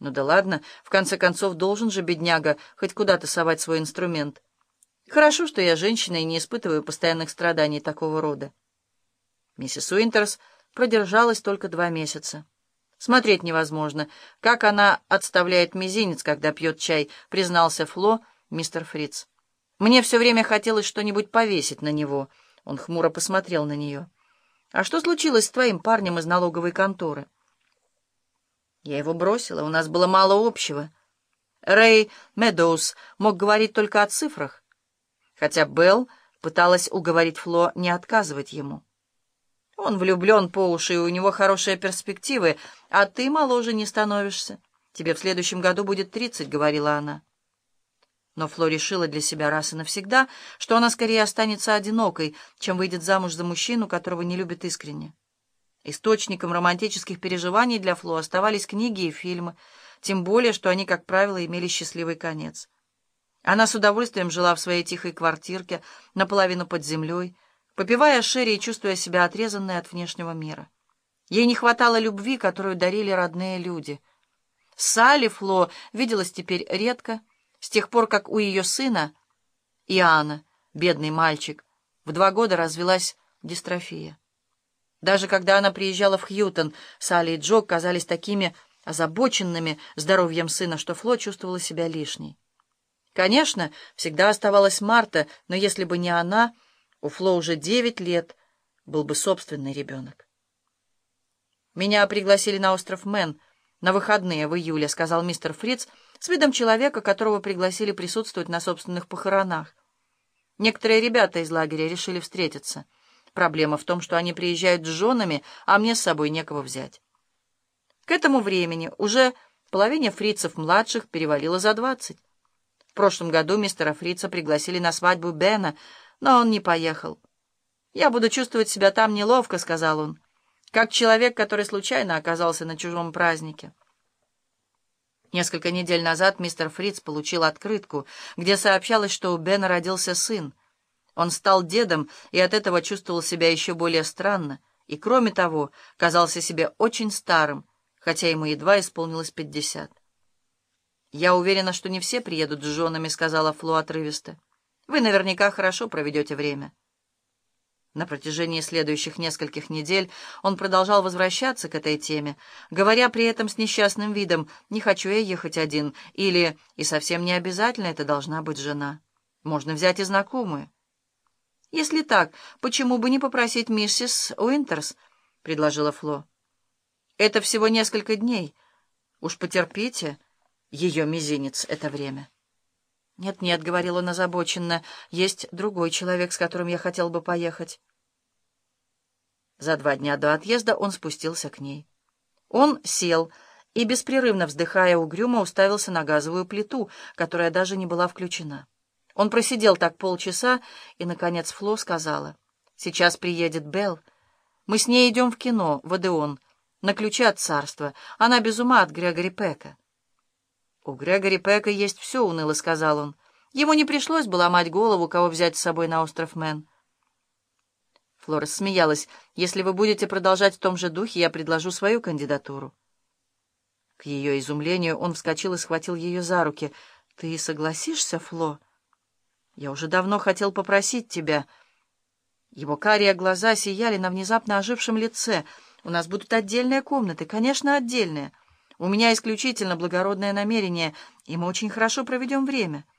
Ну да ладно, в конце концов, должен же бедняга хоть куда-то совать свой инструмент. Хорошо, что я женщина и не испытываю постоянных страданий такого рода. Миссис Уинтерс продержалась только два месяца. Смотреть невозможно, как она отставляет мизинец, когда пьет чай, признался Фло, мистер Фриц. Мне все время хотелось что-нибудь повесить на него. Он хмуро посмотрел на нее. «А что случилось с твоим парнем из налоговой конторы?» Я его бросила, у нас было мало общего. Рэй Медоуз мог говорить только о цифрах, хотя Белл пыталась уговорить Фло не отказывать ему. Он влюблен по уши, и у него хорошие перспективы, а ты моложе не становишься. Тебе в следующем году будет тридцать, — говорила она. Но Фло решила для себя раз и навсегда, что она скорее останется одинокой, чем выйдет замуж за мужчину, которого не любит искренне. Источником романтических переживаний для Фло оставались книги и фильмы, тем более, что они, как правило, имели счастливый конец. Она с удовольствием жила в своей тихой квартирке, наполовину под землей, попивая шерри и чувствуя себя отрезанной от внешнего мира. Ей не хватало любви, которую дарили родные люди. Салли Фло виделась теперь редко, с тех пор, как у ее сына, Иоанна, бедный мальчик, в два года развелась дистрофия. Даже когда она приезжала в Хьютон, Салли и Джо казались такими озабоченными здоровьем сына, что Фло чувствовала себя лишней. Конечно, всегда оставалась Марта, но если бы не она, у Фло уже девять лет был бы собственный ребенок. «Меня пригласили на остров Мэн на выходные в июле», — сказал мистер Фриц с видом человека, которого пригласили присутствовать на собственных похоронах. Некоторые ребята из лагеря решили встретиться — Проблема в том, что они приезжают с женами, а мне с собой некого взять. К этому времени уже половине фрицев-младших перевалило за двадцать. В прошлом году мистера Фрица пригласили на свадьбу Бена, но он не поехал. «Я буду чувствовать себя там неловко», — сказал он, как человек, который случайно оказался на чужом празднике. Несколько недель назад мистер Фриц получил открытку, где сообщалось, что у Бена родился сын. Он стал дедом и от этого чувствовал себя еще более странно, и, кроме того, казался себе очень старым, хотя ему едва исполнилось пятьдесят. «Я уверена, что не все приедут с женами», — сказала Фло отрывисто. «Вы наверняка хорошо проведете время». На протяжении следующих нескольких недель он продолжал возвращаться к этой теме, говоря при этом с несчастным видом «не хочу я ехать один» или «и совсем не обязательно это должна быть жена. Можно взять и знакомую». «Если так, почему бы не попросить миссис Уинтерс?» — предложила Фло. «Это всего несколько дней. Уж потерпите. Ее мизинец — это время». «Нет-нет», — говорил он озабоченно, — «есть другой человек, с которым я хотел бы поехать». За два дня до отъезда он спустился к ней. Он сел и, беспрерывно вздыхая угрюмо, уставился на газовую плиту, которая даже не была включена. Он просидел так полчаса, и, наконец, Фло сказала, «Сейчас приедет Белл. Мы с ней идем в кино, в Одеон, на ключи от царства. Она без ума от Грегори Пека». «У Грегори Пека есть все», — уныло сказал он. «Ему не пришлось бы ломать голову, кого взять с собой на остров Мэн». Фло рассмеялась. «Если вы будете продолжать в том же духе, я предложу свою кандидатуру». К ее изумлению он вскочил и схватил ее за руки. «Ты согласишься, Фло?» Я уже давно хотел попросить тебя. Его карие глаза сияли на внезапно ожившем лице. У нас будут отдельные комнаты, конечно, отдельные. У меня исключительно благородное намерение, и мы очень хорошо проведем время.